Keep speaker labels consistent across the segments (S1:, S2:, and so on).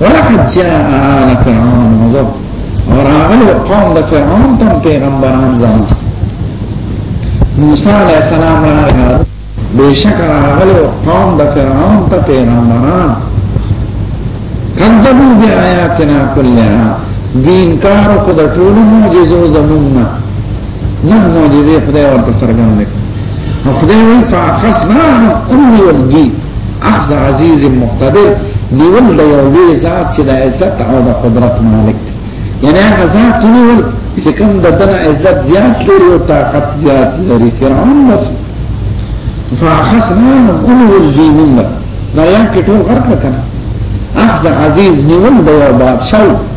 S1: ولقد جاء آل فرعون النظر وراغلو قوم د فرعون تم پیغمبران زمان موسی علیہ السلام راغلو بیشک راغلو قوم د فرعون ته پیغمبران کذبوا بآیاتنا كلها دین کارو کو د ټولو معجزو زمونږ نه معجزه خدای ورته څرګند کړ نو خدای وی فاخذنا امي والدي اخذ عزيز مقتدر نیول د یو لوی ذات چې د عزت او د قدرت مالک دی یعنی هغه ذات نیول چې کوم د دنه عزت زیات لري او طاقت زیات لري فرعون بس فاخذنا امي والدي منا دا یو کې ټول غرق کړه اخذ عزيز نیول د یو بادشاہ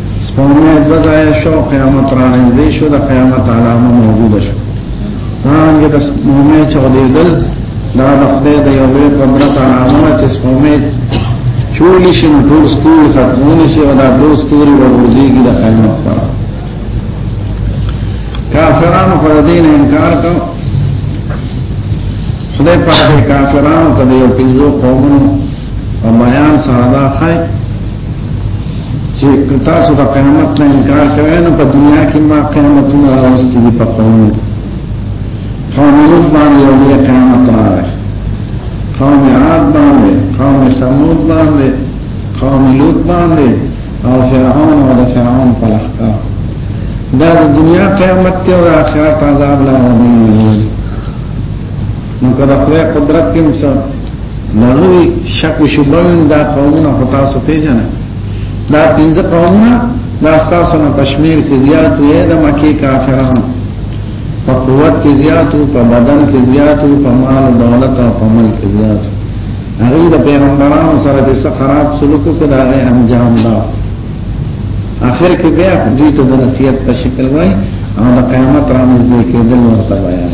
S2: سپوږمۍ دوه ځای شو قیامت را نږدې شو د قیامت علامه موجوده شو څنګه د سپوږمۍ چولېدل دا د خدای د یو لوی قدرت علامه چې سپوږمۍ چولی شي نو ټول ستوري ختمونی شي او دا ټول ستوري ورغورځېږي د قیامت پر کافرانو پر دین انکار کو خدای پاک کافرانو ته یو پنځو قومونو او بیان سره دا خای چې کتا سو د قیامت نه انکار کوي نو په دنیا کې ما قیامتونه راوستي دي په قوم قوم لوط باندې یو لوی قیامت راغی قوم عاد باندې قوم ثمود باندې قوم لوط باندې او فرعون او د فرعون په لخوا دا د دنیا قیامت ته او آخرت عذاب لا ورنه نو کله خدای قدرت کې مسا لغوي شک او شبهه دا قومونه هتا سو پیژنه دا پنځه قومونه دا تاسو نه کشمیر کې زیات وي د مکه کافرانو په قوت کې زیات او په بدن کې زیات او په مال او دولت او په ملک کې زیات هغه د پیغمبرانو سره چې څه خراب سلوک وکړ دا انجام دا اخر کې بیا دوی ته د نصیحت په شکل وای او د قیامت را نږدې کېدل ورته بیان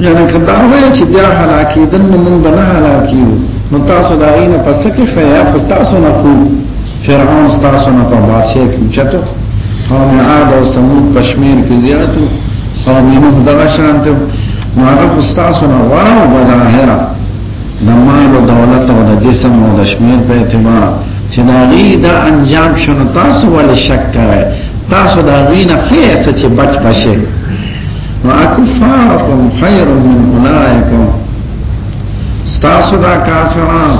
S2: یعنی کدا وای چې بیا هلاکی دن من بنا هلاکیو نو تاسو دا غینه پس کې فیا پس تاسو نه کو فرعون تاسو نه په بادشاہ کې چتو قوم عاد او ثمود پښمیر کې زیاتو قوم نوح دغه شانته نو هغه پس تاسو نه وراو بظاهرا د مال او دولت او د جسم او د شمیر په اعتبار چې دا غي دا انجام شنو تاسو ول شک کوي تاسو دا غي نه خیر څه چې بچ بشه واکفارکم خیر من اولائکم ستاسو دا کافران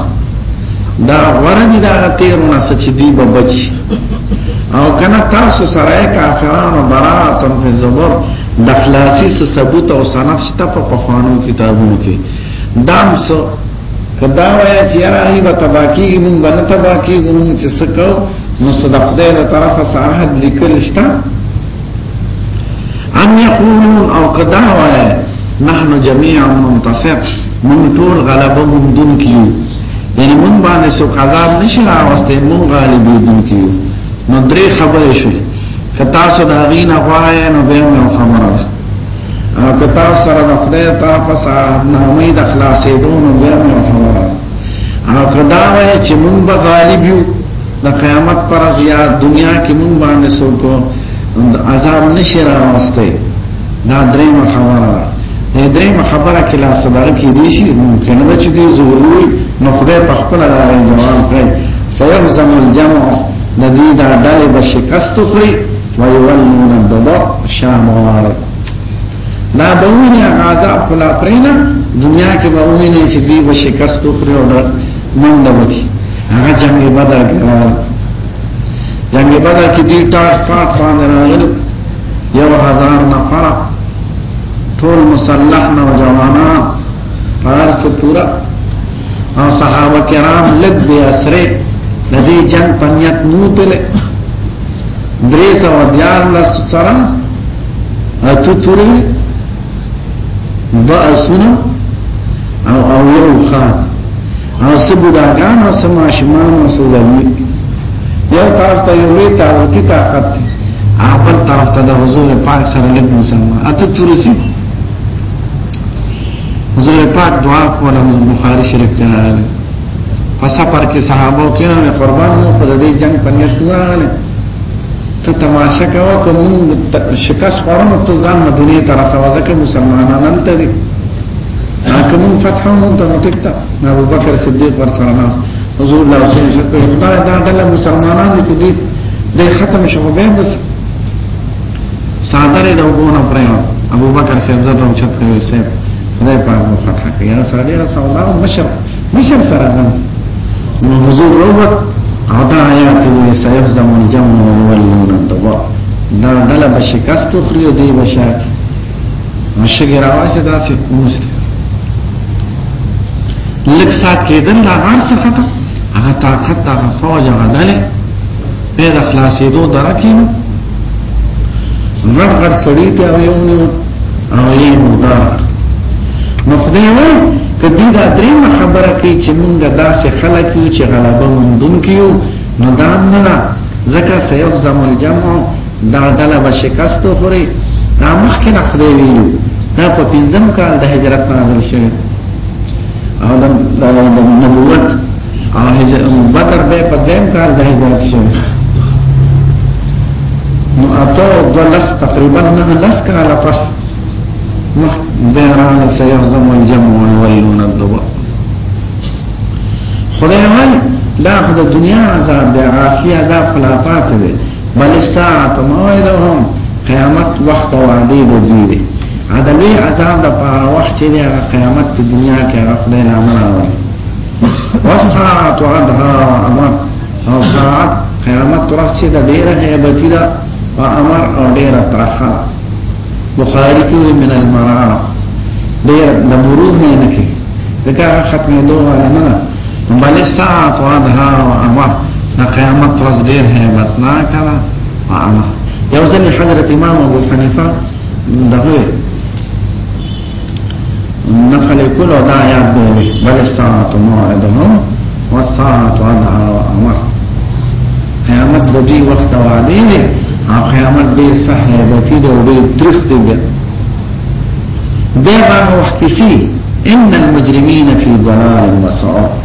S2: دا ورنی دا تیرون سچ دی با بچ او کنا تاسو سره کافران و براتم فی زبر دخلاسی سا ثبوت او سند شتا پا پخوانو کتابونو کی دام سو کدا ویا چې یاره ای به تبا کېږي مونږ به نه تبا کېږو مونږ چې څه کوو نو څه د خدای له طرفه څه عهد لیکل شته ام یقولون او قدا وای نحن جميع منتصر من طول غلبه من دون کیو یعنی من باندې سو عذاب نشي راوسته مون غالب دون کیو نو درې خبرې شو کتا سو دا غینا غوای نو به مې خبره او کتا سره د خدای په فسا نه امید خلاصې دون به مې خبره او کدا وای چې مون به غالب یو د قیامت پر یا دنیا کې مونږ باندې څوک عذاب نشي راوسته دا درېمه خبره ده د درېمه خبره کې لا صدر کې دي شي ممکن ده چې دې ضروري نو خدای په خپل لارې جواب کوي سيغ زمل جمع د دې دا ډلې به شکست خوري ويولون الدبر شام واره لا بوینه عذاب فلا پرینا دنیا کې بوینه چې دې به شکست خوري او منډه وکړي هغه جنگ بدر کې راغله جنگ بدر کې دې ټاټ ټاټ باندې راغله یو هزار نفر ټول مسلح نوجوانان پار سے پورا او صحابه کرام لګ بیا اسره د دې جنگ پنیت نو تلې درې سو دیار لس سره اتو توري دا اسونه او او یو خان او سبو دا ګان او سما شمان او سوزلی یو طرف ته یو لوی طاقتي طاقت دی اول طرف ته د حضور پاک سره لږ مسلمان اته تورسی حضور پاک دعا کوله بخاری شریف کې راغلی په سفر کې صحابه کې نه قربان مو په دې جنگ پنځه نه ته تماشا کوه کوم شکاس خورم ته ځان مدینه ته رسوا ځکه مسلمانان هم ته دي کوم فتح مون ته مټکتا ابو بکر صدیق ور سره ناس حضور الله صلی الله علیه وسلم دا دا ډله مسلمانان دي دي د ختم شوه به بس ساده له وګونه پرېو ابو بکر صاحب زړه او چت کوي صاحب خدای پاک مو فتح کړي یا ساده سوال او مشرف مشر سره نه نو حضور روبت عطا آیات وی سیف زمون جمع ولون الدبا دا دل بشکست خریو دی بشا مشګر आवाज دا سی کوس لک سات کېدل دا غار څه خطا هغه طاقت هغه فوج هغه دله پیدا خلاصې دوه درکینو غړ غړ سړی ته ویونی او یې مودا نو خدای وای کدی دا درې خبره کوي چې موږ داسې خلک یو چې غلبه مندون کیو نو دا نه زکه سيف زمون جمع دا دله بشکست خوري دا مخکې نه خدای ویلو دا په پنځم کال د هجرت نه نازل شوی او د نبوت او هجرت بدر به په دیم کال د هجرت شو نو اته د لس تقریبا نه لس کال پس مخ بیران سيهزم الجمع ويولون الدبر خدای وای دا خدای دنیا عذاب دی عاصی عذاب خلافات دی بل ساعت موعدهم قیامت وخت وعده دی عدلی عذاب د پاره وخت چې قیامت په دنیا کې خدای نه امر راوړي والساعة أدهى وأمر او ساعت قیامت ترخ چې د ډیره هیبتی ده او امر او ډیره ترخه بخاری کې من المرارة ډیر د مرور نه نه کې دغه ختمې دوه نه نه بل ساعت وادها او امر د قیامت ترخ ډیر هیبت نه کړه او امر یو ځل حضرت امام ابو حنیفه دغه نقل کل او دا آیات بولی بل ساعت موعدهم والساعت ادعا و امر قیامت د دې وخت وعده دی او قیامت ډیر سهل دی دی او ډیر تریخ دی دی به هغه وخت کې ان المجرمین فی ضلال و سعر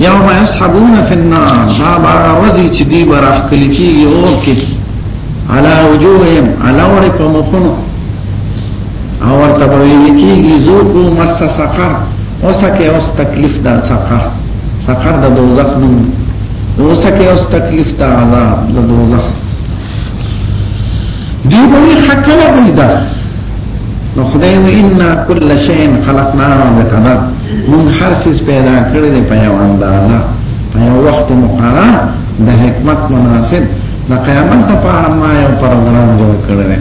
S2: یوم یسحبون فی النار دا باغ وزی چې دی براخ کلی کیږي اور کې علا وجوههم علا ور په مخونو او ورته ویل کیږي ذوقو مس سقر اوسکه اوس تکلیف دا سقر سقر د دوزخ نوم اوسکه اوس تکلیف دا عذاب د دوزخ دی به حق کله دی دا نو خدای و ان کل شیء خلقناه بقدر من هر څه پیدا کړی دی په یو اندازه په یو وخت مقرر د حکمت مناسب د قیامت لپاره ما یو پروګرام جوړ کړی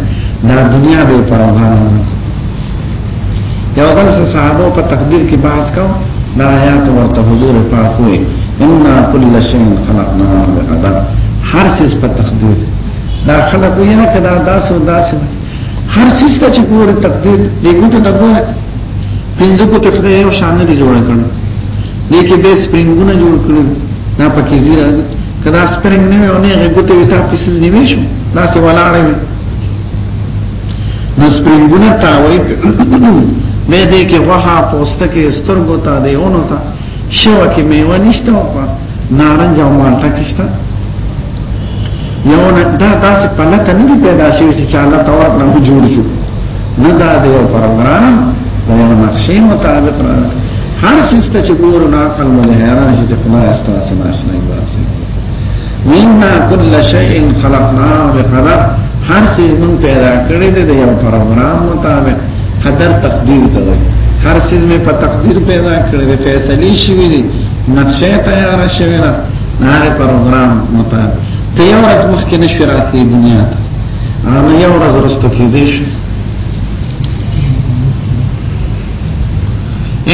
S2: دا دنیا به پروګرام یو ځل صحابه په تقدیر کې بحث کاو دا آیات ورته حضور پاک وې ان کل شیء خلقنا بقدر هر څه په تقدیر دا خلق یې نه کدا داس او داس هر څه ته چې پوره تقدیر دې ګوته دغه پنځه کو تقدیر یو شان نه جوړ کړو دې کې به سپرینګونه جوړ کړو نه پکې زیرا کدا سپرینګ نه ونه غوته وي تاسو نیوي شو لاس ولاړې نسپرنګونه تاوي به دې کې وها پوسټ کې سترګو ته دی اونو ته شو کې میوه نشته او نارنج او مالټه کېسته یو نه دا تاسو په لته نه پیدا شي چې چاله تور نه جوړ شو نه دا دی او پروګرام دا یو نقشې مطابق را هر څه چې ګورو نه عقل مله حیران شي چې خدای استاسو نه شي منها كل شيء خلقنا بقدر هر څه مون پیدا کړی دی د یو پروګرام مطابق قدر تقدیر ته وایي هر څه مې په تقدیر پیدا کړی دی فیصله شوې دي نقشه تیار شوې ده هغه پروګرام مطابق ته یو ورځ مخکې نشو راتلی دنیا ته هغه یو ورځ رسته کې دي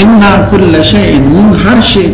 S2: ان كل شيء من هر شيء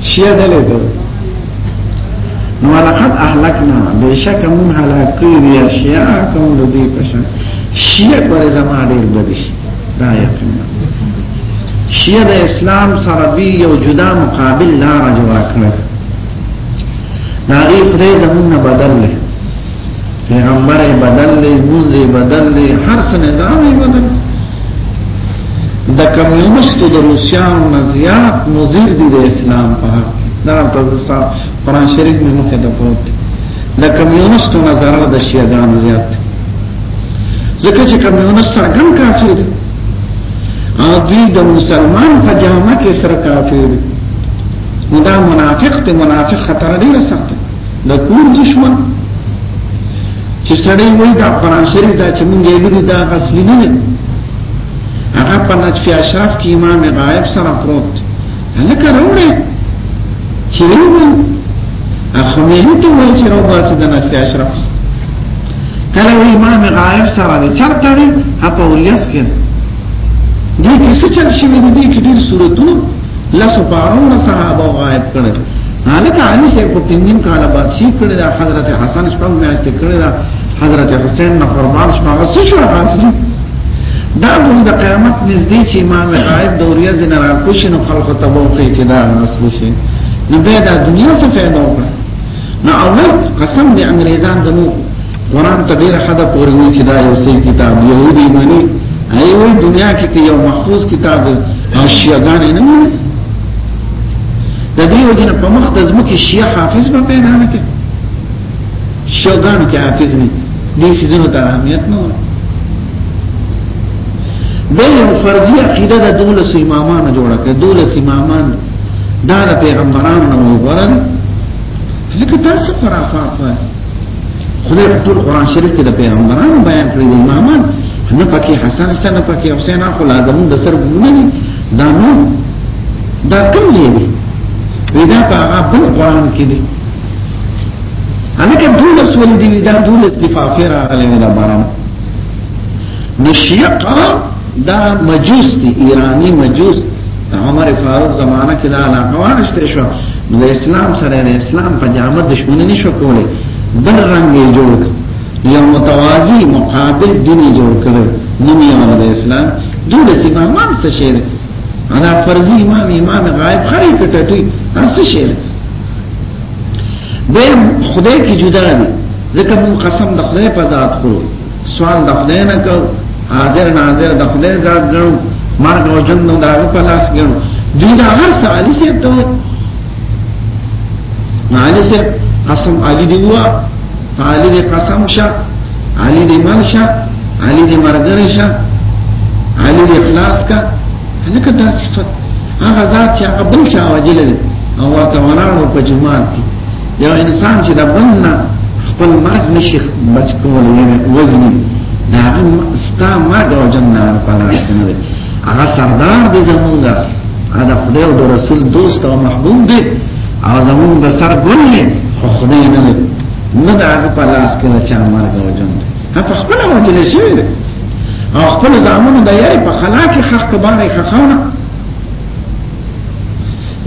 S2: شیعه دلی دو نو لقد احلقنا بیشک من حلاقی دیا شیعه کم ردی پشن شیعه پر زمان دیر بدش دا یقینا شیعه دا اسلام سربی یو جدا مقابل لار جوا کرد داغی خدای زمون بدل لی پیغمبر بدل دی موز بدل دی هر څه نظام بدل د کمیونستو د روسیانو نه زیات مضر دي د اسلام په حق دا تاسو قرآن شریف مې مخه ته پروت د کمیونستو نه ضرر د شیعاګانو زیات ځکه چې کمیونست سره ګم کافر دي او دوی د مسلمان په جامه کې سره کافر دي نو دا منافق ته منافق خطر ډیر سخت د کور دشمن چې سړی وای دا قران شریف دا چې مونږ یې لري دا اصلي نه دی هغه په نجف اشرف کې امام غائب سره پروت هلکه راوړې چې ویل اخو مې ته وای چې راو باسه د نجف اشرف کله وی امام غائب سره دی چرته دی په اولیس کې دې کې څه چل شي دې کې ډېر صورتونه لاسو پارون صحابه غائب کړل حالکه علی شیخ په پنځم کال بعد شي کړل دا حضرت حسن شپږ میاشتې کړل دا حضرت حسین نه فرمان شپږ څه شو حاصل دا موږ د قیامت نږدې چې امام غائب دوریه زین را کوشن خلق ته ووخی چې دا اصل شي نو به دا دنیا څه پیدا وکړه نو اول قسم دې انګريزان دمو قران ته ډیره خده پورې وی چې دا یو صحیح کتاب يهودي معنی ایوه دنیا کې یو محفوظ کتاب دی او شیعاګان نه مې د دې وجنه په مخ د زمکه شیعه حافظ به پیدا نه کړي شیعاګان کې حافظ نه دي سيزونو ته اهمیت نه ورکړي د یو فرضي عقیده د دولس امامانو جوړه کړه دولس امامان دا د پیغمبرانو نه وګورل لکه تاسو خرافات وایي خدای په ټول قران شریف کې د پیغمبرانو بیان کړی دی امامان نه پکې حسن شته نه پکې حسین اخو لازم د سر ګونه دي دا نو دا کوم ځای دی ودا په هغه بل قران کې دی هغه ټول سول دی دا ټول استفافه راغلی دا باران نشیقا دا مجوس دی ایرانی مجوس دی عمر فاروق زمانہ کې دا علاقه وانشته شو نو د اسلام سره د اسلام په جامه دښمنی نشو کولی بل رنګ یې جوړ یو متوازی مقابل دین یې جوړ کړ نو یې د اسلام دول سیما مان څه شي انا فرضی امام امام غائب خری کټټي څه شي به خدای کی جدا دي ځکه مون قسم د خدای په ذات خورو سوال د خدای نه کو حاضر ناظر د خدای ذات ګڼو مرګ او جن نو دا په لاس ګڼو دوی دا هر څه علي سي ته علي سي قسم علي دی وا علي دی قسم شه علي دی من شه علي دی مرګر شه علي دی اخلاص کا هلکه دا صفت هغه ذات چې هغه بل شاوجل او ورته ورانو په جماعت کې یو انسان چې د بل نه خپل مرګ نشي بچ کولی یعنې وزني د هغه ستا مرګ او جنه لپاره نه دی هغه سردار دی زمونږ هغه خدای او د رسول دوست او محبوب دی او زمونږ د سر ګل دی خو خدای نه دی نه د هغه په لاس کې چې مرګ او جنه دی هغه خپل وجل شوی دی او خپل ځامنو د یاري په خلا کې خخ کبارې خخونه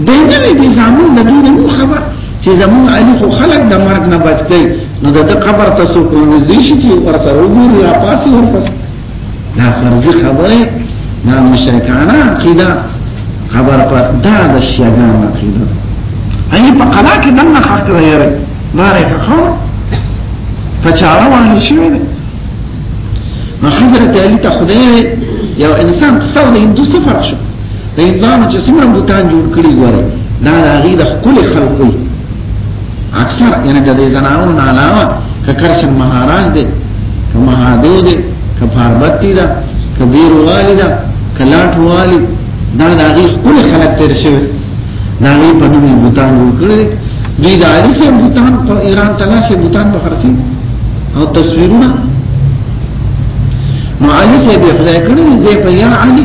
S2: د نوې دي زمون د دوی نه خبر چې زمون علي خو خلک د مرګ نه بچ دی نو د قبر ته څوک نږدې شي چې ورته وګوري یا پاسي ورپس دا فرضي خبره نه مشرکانه عقیده خبر پر دا د شیعان عقیده ای په قلا کې دنه خاک دی یاره ماره خو فچاره وانه شوی دی نو حضرت علی ته خدای یو انسان څو د هندو سفر شو د هندوانو چې څومره بوتان جوړ کړي ګوره دا د هغې د ښکلې خلقوي اکثر یعنی د دې زنانو نه علاوه که کرشن مهاراج دی که مهادو دی که پاربتی ده که بیروالی ده که لاټوالی دا د هغې ښکلې خلق تېر شوی د هغې په نوم یې بوتان جوړ کړي دوی د علي صاحب بوتان په ایران ته لاړ بوتان په خرڅي او تصویرونه نو علي صاحب یې خدای کړی دی په یا علي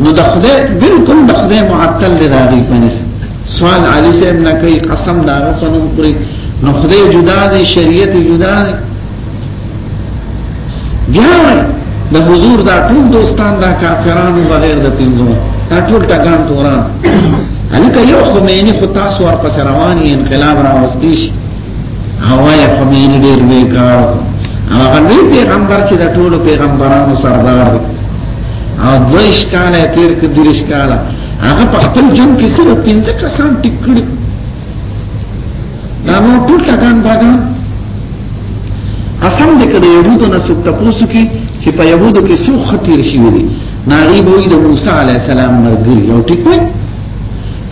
S2: نو د خدای بالکل د خدای معطل دی راغی پنس سوال علی صاحب نه کوي قسم دا غوښنم پوری نو خدای جدا دی شریعت جدا دی بیا د حضور دا ټول دوستان دا کافرانو بغیر د پینځو دا ټول ټګان توران الکه یو خمینی خو تاسو ورپس رواني انقلاب راوستي شي هوایا خمین ډیر وی کار هغه لوی پیغمبر چې د ټولو پیغمبرانو سردار دی او دویش کاله تیر کې دریش کاله هغه په خپل جون کې صرف پنځه کسان ټیک کړي دا نو ټول ټکان باګان قسم دې کړې يهودو نه څوک تاسو کې چې په يهودو کې څو خطر شي وي ناغي به د موسی عليه السلام مرګ یو ټیک وي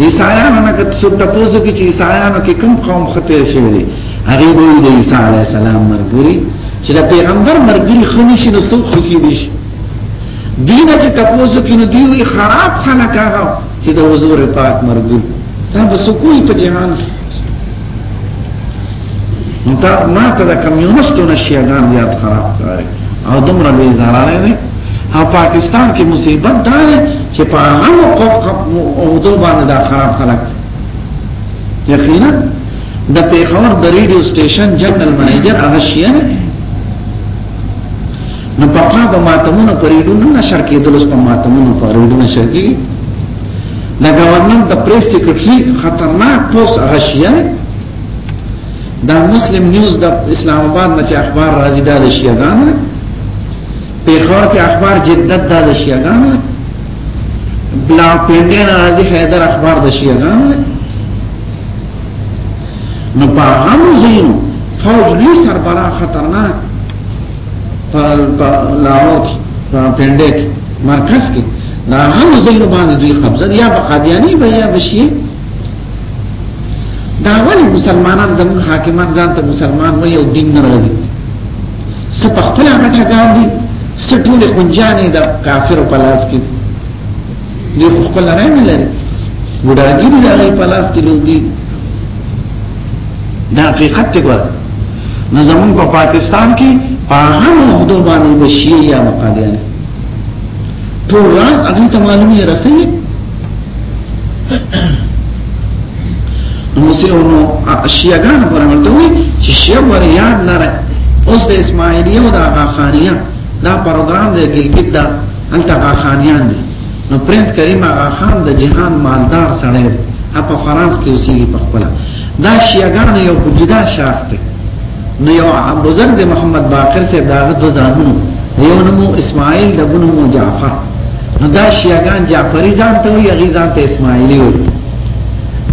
S2: عیسایانو نه کته څو تاسو کې چې عیسایانو کې کوم قوم خطر شوی دی هغه وی د عیسی علی السلام مرګري چې د پیغمبر مرګري خونی شي نو څوک کې دي شي دینه چې تاسو کې نو دی خراب خلک هغه چې د حضور پاک مرګري دا به سکوي په جهان کې نو تا ما ته د کمیونستو نشیګان یاد خراب کړی او دومره به زارانه نه او پاکستان کې مصیبت دا دی چې په هغه قوم او دوه باندې دا خراب خلک یقینا د پیښور د ریډیو سټیشن جنرال منیجر هغه شیه نو په هغه د ماتمونو پر ریډیو نه نشر کېدل اوس په ماتمونو پر ریډیو نشر کېږي د ګورنمنت د پریس سیکرټری خطرناک پوسټ هغه شیه دا مسلم نیوز د اسلام آباد نه چې اخبار راځي دا د شیعاګانو پیښور کې اخبار جدت دا د شیعاګانو بلا پینډه راځي حیدر اخبار د شیعاګانو نو په هغه ځین فوج لوی سربرا خطرناک په لاهور کې په پینډه کې مرکز کې دا هغه ځین باندې دوی قبضه یا په قادیانی یا بشیر دا ولی مسلمانان زمون حاکمان ځان ته مسلمان وي او دین نه راځي
S1: څه په خپل هغه ګاندي څه ټول خنجانې د کافر په لاس کې دي خپل نه نه لري ګډاګي د هغه په لاس کې لوبي دا حقیقت دی ګور نو زمون په پاکستان کې په هغه موضوع باندې بشي یا مقادیان ټول راز هغه ته معلومي رسېږي نو سه نو شیعاګان پر ورته وي چې شیعه ور یاد لره اوس د اسماعیلیه او د غاخانیه دا پروګرام دی ګلګت دا انت غاخانیان دي نو پرنس کریم غاخان د جهان مالدار سره په فرانس کې اوسېږي په خپل دا شیعاګان یو جدا شاخ دی نو یو ابو ذر د محمد باقر سے داغه دو زامنو یو نمو اسماعیل د بنو مو جعفر نو دا شیعاګان جعفری ځان ته وی غی ځان ته اسماعیلی وی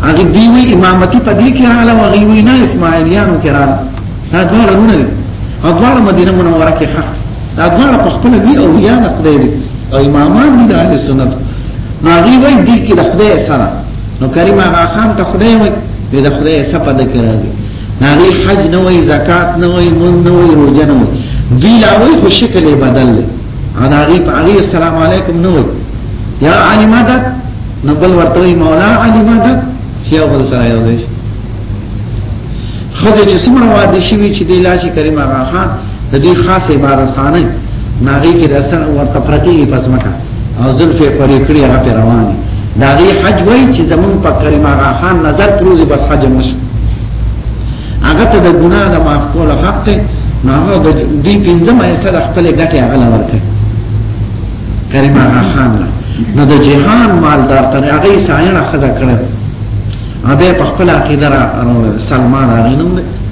S1: هغه دی وی امامتی په دې کې رااله او غی وی نه اسماعیلیانو کې رااله دا ډول رونه دي او ډول مدینه منوره کې ښه دا ډول په خپل وی او یا نه خدای دی او امامان دي د اهل سنت نو غی وی دی کې د خدای سره نو کریم هغه خان ته خدای وی د خدای سره په دې کې راځي ناغي حج نه وای زکات نه وای مون نه وای روزه نه وای دی لاوی خو شکل بدل دی اناغي پاغي السلام علیکم نه وای یا علی مدد نو بل ورته مولا علی مدد چې اول سره یو دی خزه چې څومره واده شي چې دی لاشي کریم هغه خان د دې خاص عبارت خانه ناغي کې رسن ورته پرتی پس مکه او زلفې پرې کړې را په روانې دا غي حج وای چې زمون په کریم آغا خان نظر پروزي بس حج نشو هغه ته د ګناه د معاف کول حق ته نو هغه د دې پنځم ایسه د خپل ګټه هغه لورته کریم آغا خان له نو د جهان مالدار تر هغه ساينه خزه کړو هغه په خپل عقیده را سلمان راغینم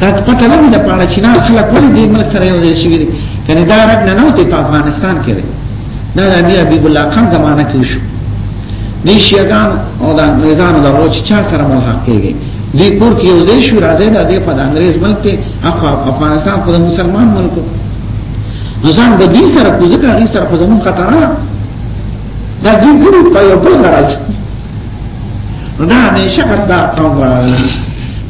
S1: دا پته لګی د پاره چې نه خلک ولې دې ملک سره یو ځای شوی دي کنه دا رد نه نوته په افغانستان کې دی دا د امیر حبیب الله خان زمانہ کې شو دې شیعاګان او د انګریزانو د روچ چا سره ملحق کېږي دې کور کې یو ځای شو راځي دا دې په انګریز ملک کې افغانستان خو د مسلمان ملک ځان د دې سره کوزه کوي سره خو زمون خطر دا دې ګوري په یو بل راځي نو دا همیشه دا قوم وړاندې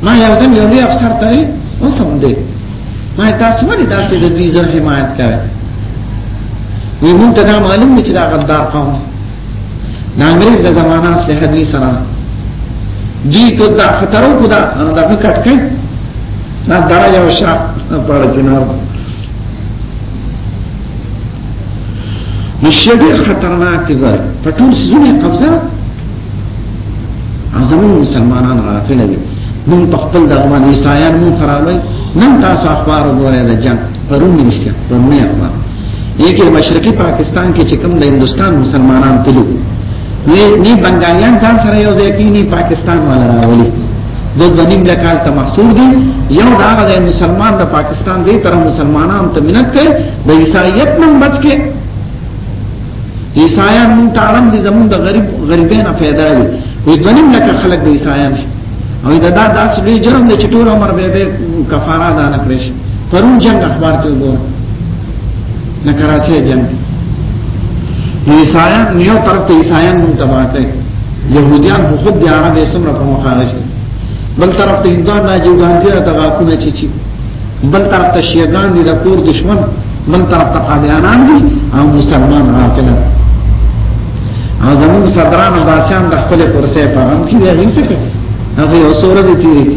S1: ما یو ځل یو لوی افسر ته وی اوس هم دی ما تاسو ولې داسې د دوی زر حمایت کوي وی مونږ ته دا معلوم دی چې دا غدار قوم د انګريز د زمانہ سره حدی سره دی ته دا خطرو کو دا دا کټ کړي دا درا یو شاپ پړ جناب نو شیعه ډېر خطرناک دی ګوره په ټول سيزونه قبضه زمون مسلمانان غافل دي نن په خپل د افغان عیسایان مو خرابوي نن تاسو اخبار وګورئ د جنگ پرون نشته پرون نه اخبار یې کې مشرقي پاکستان کې چې کوم د هندستان مسلمانان تلو نه نه بنگالیان ځان سره یو ځای کینی پاکستان والا راولي د ځنیم له کار ته محصور دي یو دا غل مسلمان د پاکستان دی تر مسلمانانو ته منت کوي د عیسایت نن بچ کې عیسایان مون تعلم دي زمون د غریب غریبانه پیدا دي وي ځنیم له خلک د عیسایان شي او دا دا داس لوی جرم دی چې ټول عمر به به کفاره ادا نه کړی پرون جنگ اخبار کې وګورئ نه کراچي جنگ عیسایان نیو طرف ته عیسایان مون تبا کړ يهوديان خو خود دي عرب یې سمره په مخالفت بل طرف ته هندوان نه جوړان دي دا غاکونه چی چی بل طرف ته شیعان دي د کور دشمن بل طرف ته قادیانان دي او مسلمان غافل او زمون صدران او بادشاہان د خپل کرسي په غم کې دي هیڅ څه هغه یو سورې دي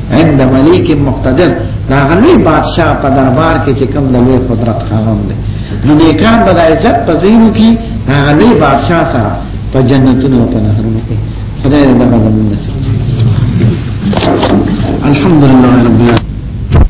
S1: عند مليك مقتدر دا غلوی بادشاہ په دربار کې چې کوم د لوی قدرت خاوند دی نو نیکان به د عزت په زینو کې دا غلوی بادشاہ سره په جنتونو او په نهرونو کې خدای دې دغه زمونږ الحمد لله رب العالمين